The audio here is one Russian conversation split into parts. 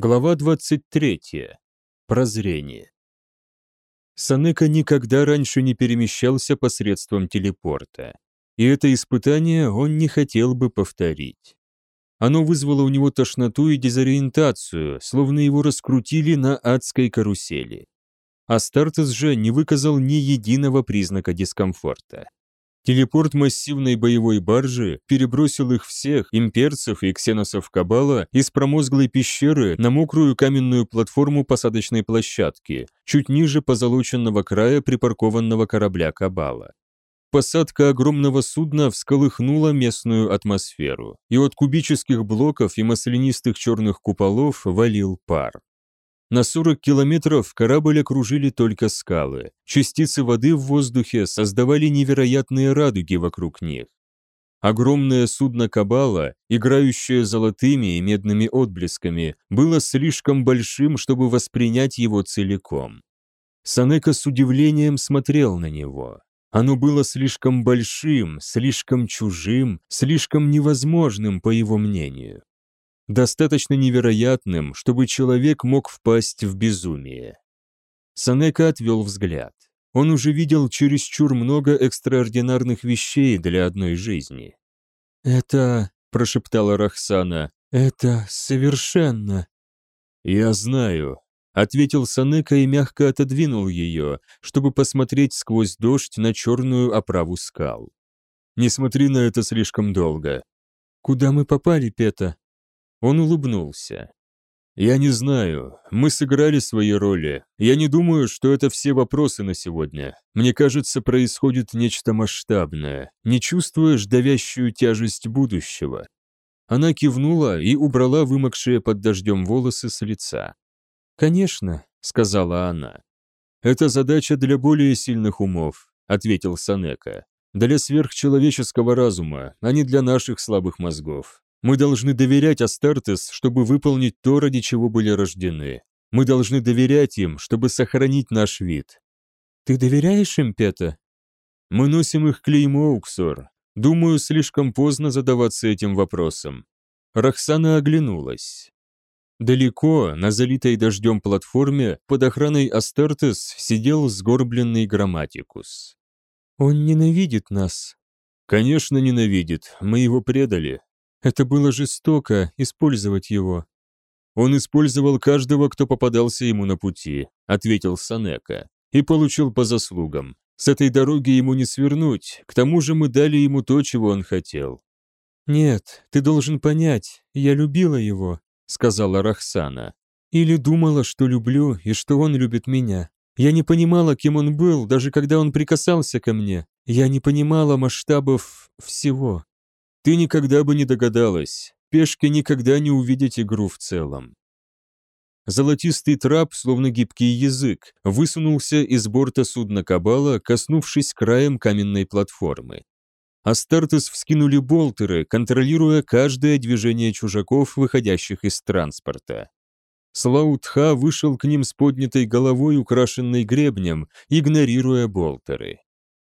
Глава 23. Прозрение. Санека никогда раньше не перемещался посредством телепорта, и это испытание он не хотел бы повторить. Оно вызвало у него тошноту и дезориентацию, словно его раскрутили на адской карусели. Астартес же не выказал ни единого признака дискомфорта. Телепорт массивной боевой баржи перебросил их всех, имперцев и ксеносов Кабала, из промозглой пещеры на мокрую каменную платформу посадочной площадки, чуть ниже позолоченного края припаркованного корабля Кабала. Посадка огромного судна всколыхнула местную атмосферу, и от кубических блоков и маслянистых черных куполов валил пар. На 40 километров корабль окружили только скалы. Частицы воды в воздухе создавали невероятные радуги вокруг них. Огромное судно Кабала, играющее золотыми и медными отблесками, было слишком большим, чтобы воспринять его целиком. Санека с удивлением смотрел на него. Оно было слишком большим, слишком чужим, слишком невозможным, по его мнению достаточно невероятным, чтобы человек мог впасть в безумие. Санека отвел взгляд. Он уже видел чересчур много экстраординарных вещей для одной жизни. «Это...» — прошептала Рахсана. «Это совершенно...» «Я знаю», — ответил Санека и мягко отодвинул ее, чтобы посмотреть сквозь дождь на черную оправу скал. «Не смотри на это слишком долго». «Куда мы попали, Пета?» Он улыбнулся. «Я не знаю. Мы сыграли свои роли. Я не думаю, что это все вопросы на сегодня. Мне кажется, происходит нечто масштабное. Не чувствуешь давящую тяжесть будущего?» Она кивнула и убрала вымокшие под дождем волосы с лица. «Конечно», — сказала она. «Это задача для более сильных умов», — ответил Санека. «Для сверхчеловеческого разума, а не для наших слабых мозгов. Мы должны доверять Астартес, чтобы выполнить то, ради чего были рождены. Мы должны доверять им, чтобы сохранить наш вид. Ты доверяешь им, Пета? Мы носим их клеймо, Уксор. Думаю, слишком поздно задаваться этим вопросом. Рахсана оглянулась. Далеко, на залитой дождем платформе, под охраной Астартес сидел сгорбленный грамматикус. «Он ненавидит нас». «Конечно, ненавидит. Мы его предали. Это было жестоко, использовать его. Он использовал каждого, кто попадался ему на пути, ответил Санека, и получил по заслугам. С этой дороги ему не свернуть, к тому же мы дали ему то, чего он хотел. «Нет, ты должен понять, я любила его», — сказала Рахсана. «Или думала, что люблю и что он любит меня. Я не понимала, кем он был, даже когда он прикасался ко мне. Я не понимала масштабов всего. Ты никогда бы не догадалась. Пешки никогда не увидят игру в целом. Золотистый трап, словно гибкий язык, высунулся из борта судна Кабала, коснувшись краем каменной платформы. Астартес вскинули болтеры, контролируя каждое движение чужаков, выходящих из транспорта. Слаутха вышел к ним с поднятой головой, украшенной гребнем, игнорируя болтеры.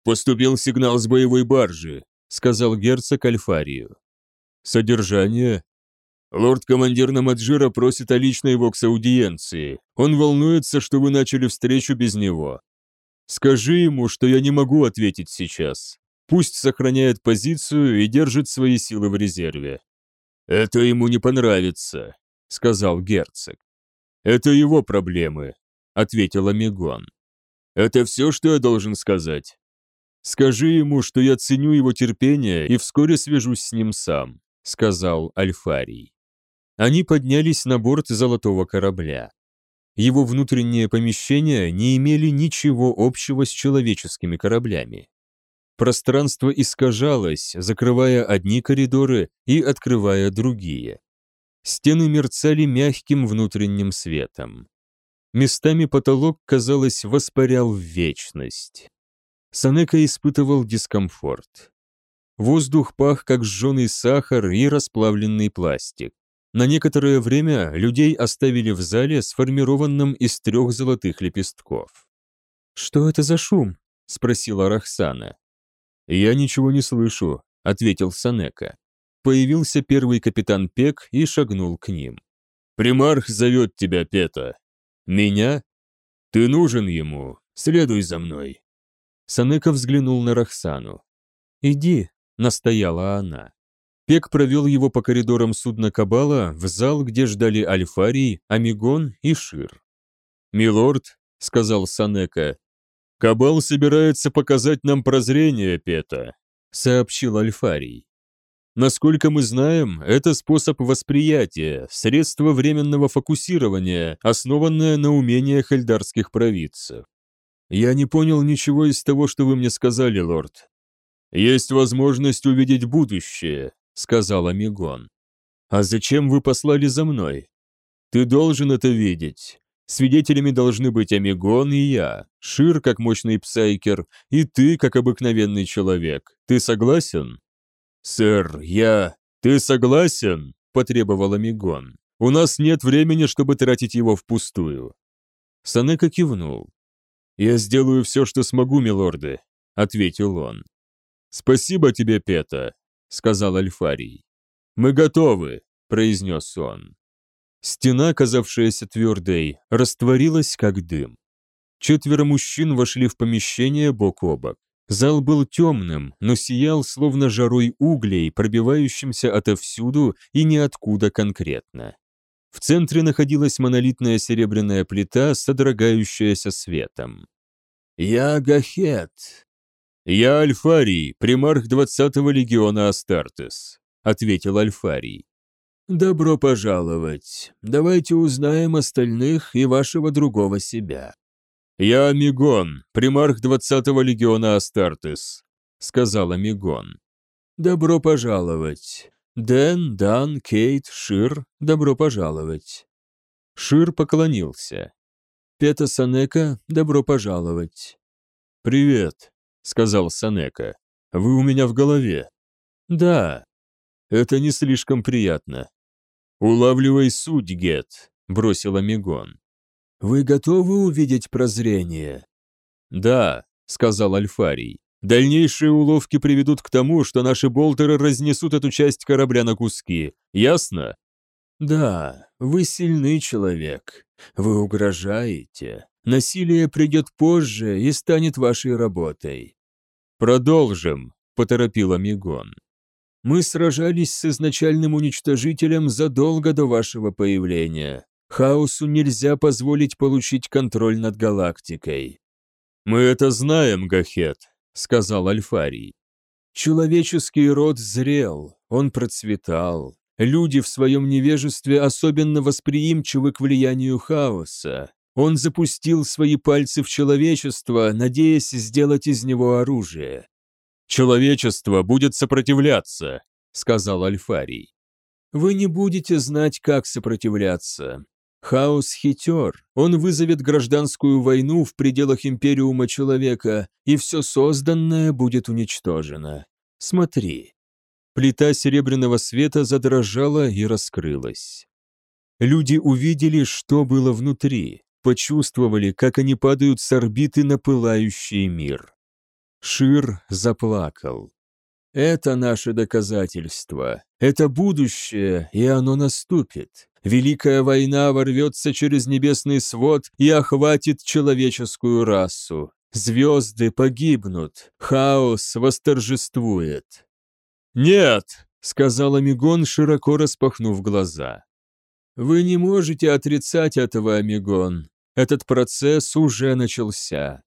«Поступил сигнал с боевой баржи сказал герцог Альфарию. Содержание. Лорд-командир Намаджира просит о личной вокс-аудиенции. Он волнуется, что вы начали встречу без него. Скажи ему, что я не могу ответить сейчас. Пусть сохраняет позицию и держит свои силы в резерве. Это ему не понравится, сказал герцог. Это его проблемы, ответил Амигон. Это все, что я должен сказать. «Скажи ему, что я ценю его терпение и вскоре свяжусь с ним сам», — сказал Альфарий. Они поднялись на борт золотого корабля. Его внутренние помещения не имели ничего общего с человеческими кораблями. Пространство искажалось, закрывая одни коридоры и открывая другие. Стены мерцали мягким внутренним светом. Местами потолок, казалось, воспарял в вечность. Санека испытывал дискомфорт. Воздух пах, как сжженный сахар и расплавленный пластик. На некоторое время людей оставили в зале, сформированном из трех золотых лепестков. «Что это за шум?» — спросила Рахсана. «Я ничего не слышу», — ответил Санека. Появился первый капитан Пек и шагнул к ним. «Примарх зовет тебя, Пета». «Меня?» «Ты нужен ему. Следуй за мной». Санека взглянул на Рахсану. «Иди», — настояла она. Пек провел его по коридорам судна Кабала в зал, где ждали Альфарий, Амигон и Шир. «Милорд», — сказал Санека, — «Кабал собирается показать нам прозрение Пета», — сообщил Альфарий. Насколько мы знаем, это способ восприятия, средство временного фокусирования, основанное на умениях эльдарских провидцев. Я не понял ничего из того, что вы мне сказали, лорд. Есть возможность увидеть будущее, сказал Амигон. А зачем вы послали за мной? Ты должен это видеть. Свидетелями должны быть Амигон и я, Шир как мощный псайкер, и ты как обыкновенный человек. Ты согласен? «Сэр, я... Ты согласен?» – потребовал Амигон. «У нас нет времени, чтобы тратить его впустую». Санека кивнул. «Я сделаю все, что смогу, милорды», – ответил он. «Спасибо тебе, Пета», – сказал Альфарий. «Мы готовы», – произнес он. Стена, казавшаяся твердой, растворилась, как дым. Четверо мужчин вошли в помещение бок о бок. Зал был темным, но сиял словно жарой углей, пробивающимся отовсюду и ниоткуда конкретно. В центре находилась монолитная серебряная плита, содрогающаяся светом. «Я Гахет». «Я Альфарий, примарх 20-го легиона Астартес», — ответил Альфарий. «Добро пожаловать. Давайте узнаем остальных и вашего другого себя». «Я Мигон, примарх 20-го легиона Астартес», — сказала Мигон. «Добро пожаловать. Дэн, Дан, Кейт, Шир, добро пожаловать». Шир поклонился. «Пета Санека, добро пожаловать». «Привет», — сказал Санека. «Вы у меня в голове». «Да». «Это не слишком приятно». «Улавливай суть, Гет», — бросила Мигон. «Вы готовы увидеть прозрение?» «Да», — сказал Альфарий. «Дальнейшие уловки приведут к тому, что наши болтеры разнесут эту часть корабля на куски. Ясно?» «Да, вы сильный человек. Вы угрожаете. Насилие придет позже и станет вашей работой». «Продолжим», — поторопил Амигон. «Мы сражались с изначальным уничтожителем задолго до вашего появления. Хаосу нельзя позволить получить контроль над галактикой. «Мы это знаем, Гахет», — сказал Альфарий. Человеческий род зрел, он процветал. Люди в своем невежестве особенно восприимчивы к влиянию хаоса. Он запустил свои пальцы в человечество, надеясь сделать из него оружие. «Человечество будет сопротивляться», — сказал Альфарий. «Вы не будете знать, как сопротивляться. Хаос хитер, он вызовет гражданскую войну в пределах Империума Человека, и все созданное будет уничтожено. Смотри. Плита серебряного света задрожала и раскрылась. Люди увидели, что было внутри, почувствовали, как они падают с орбиты на пылающий мир. Шир заплакал. Это наше доказательство. Это будущее, и оно наступит. Великая война ворвется через небесный свод и охватит человеческую расу. Звезды погибнут, хаос восторжествует. «Нет!» — сказал Амигон, широко распахнув глаза. «Вы не можете отрицать этого, Амигон. Этот процесс уже начался».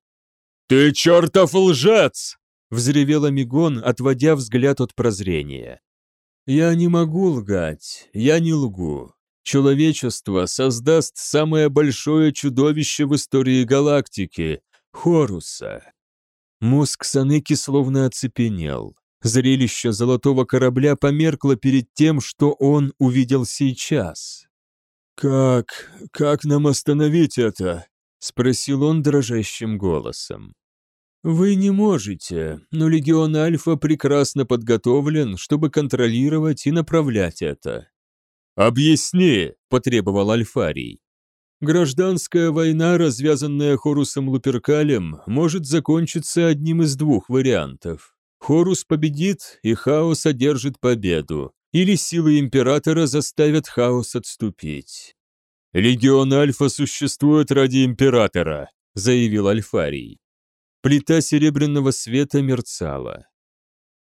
«Ты чертов лжец!» — взревел Амигон, отводя взгляд от прозрения. «Я не могу лгать, я не лгу человечество создаст самое большое чудовище в истории галактики – Хоруса. Мозг Саныки словно оцепенел. Зрелище золотого корабля померкло перед тем, что он увидел сейчас. «Как... как нам остановить это?» — спросил он дрожащим голосом. «Вы не можете, но Легион Альфа прекрасно подготовлен, чтобы контролировать и направлять это. «Объясни!» – потребовал Альфарий. Гражданская война, развязанная Хорусом Луперкалем, может закончиться одним из двух вариантов. Хорус победит, и Хаос одержит победу. или силы Императора заставят хаос отступить. «Легион Альфа существует ради Императора», — заявил Альфарий. Плита серебряного света мерцала.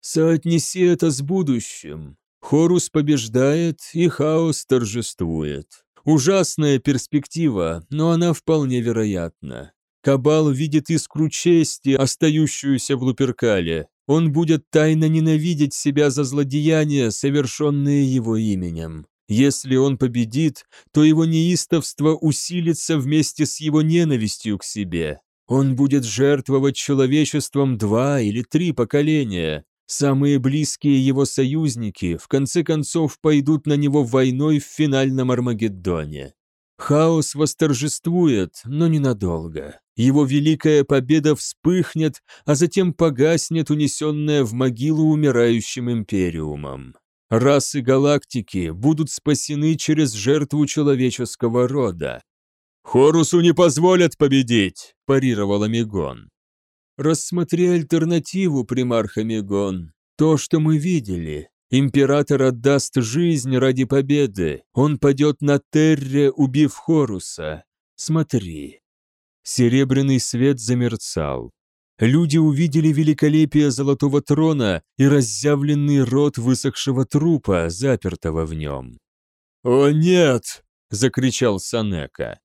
«Соотнеси это с будущим. Хорус побеждает, и хаос торжествует. Ужасная перспектива, но она вполне вероятна. Кабал видит искру чести, остающуюся в Луперкале. Он будет тайно ненавидеть себя за злодеяния, совершенные его именем. Если он победит, то его неистовство усилится вместе с его ненавистью к себе. Он будет жертвовать человечеством два или три поколения. Самые близкие его союзники в конце концов пойдут на него войной в финальном Армагеддоне. Хаос восторжествует, но ненадолго. Его великая победа вспыхнет, а затем погаснет, унесенная в могилу умирающим империумом. Расы галактики будут спасены через жертву человеческого рода. «Хорусу не позволят победить!» – парировал Амигон. «Рассмотри альтернативу, примарх Амигон. То, что мы видели. Император отдаст жизнь ради победы. Он падет на Терре, убив Хоруса. Смотри». Серебряный свет замерцал. Люди увидели великолепие золотого трона и разъявленный рот высохшего трупа, запертого в нем. «О нет!» – закричал Санека.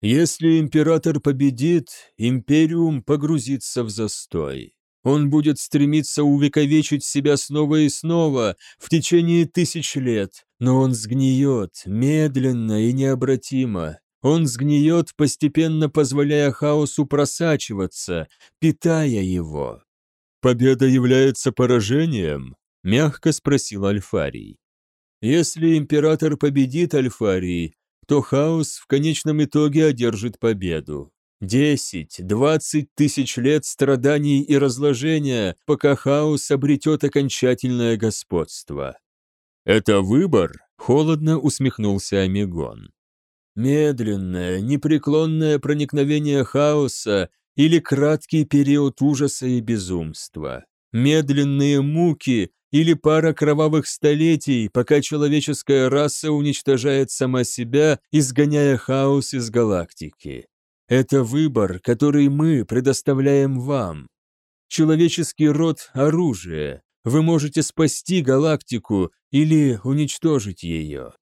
Если император победит, империум погрузится в застой. Он будет стремиться увековечить себя снова и снова в течение тысяч лет, но он сгниет медленно и необратимо. Он сгниет, постепенно позволяя хаосу просачиваться, питая его. «Победа является поражением?» – мягко спросил Альфарий. «Если император победит Альфарий, то хаос в конечном итоге одержит победу. Десять, двадцать тысяч лет страданий и разложения, пока хаос обретет окончательное господство. «Это выбор?» – холодно усмехнулся Амигон. «Медленное, непреклонное проникновение хаоса или краткий период ужаса и безумства. Медленные муки или пара кровавых столетий, пока человеческая раса уничтожает сама себя, изгоняя хаос из галактики. Это выбор, который мы предоставляем вам. Человеческий род – оружие. Вы можете спасти галактику или уничтожить ее.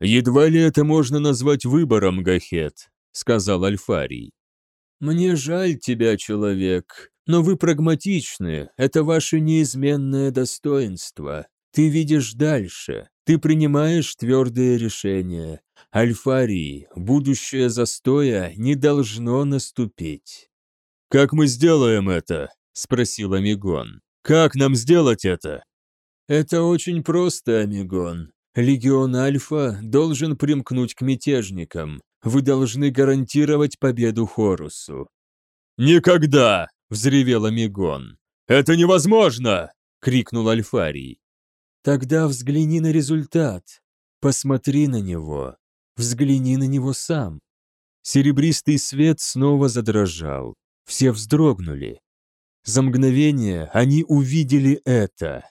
«Едва ли это можно назвать выбором, Гахет», – сказал Альфарий. «Мне жаль тебя, человек, но вы прагматичны, это ваше неизменное достоинство. Ты видишь дальше, ты принимаешь твердые решения. Альфарии, будущее застоя не должно наступить. «Как мы сделаем это?» – спросил Амигон. «Как нам сделать это?» «Это очень просто, Амигон. Легион Альфа должен примкнуть к мятежникам. Вы должны гарантировать победу Хорусу». «Никогда!» — взревел Амигон. «Это невозможно!» — крикнул Альфарий. «Тогда взгляни на результат. Посмотри на него. Взгляни на него сам». Серебристый свет снова задрожал. Все вздрогнули. За мгновение они увидели это.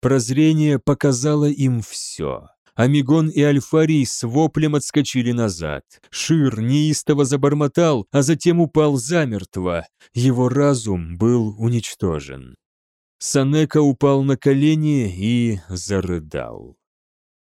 Прозрение показало им все. Амигон и Альфарий с воплем отскочили назад. Шир неистово забормотал, а затем упал замертво. Его разум был уничтожен. Санека упал на колени и зарыдал.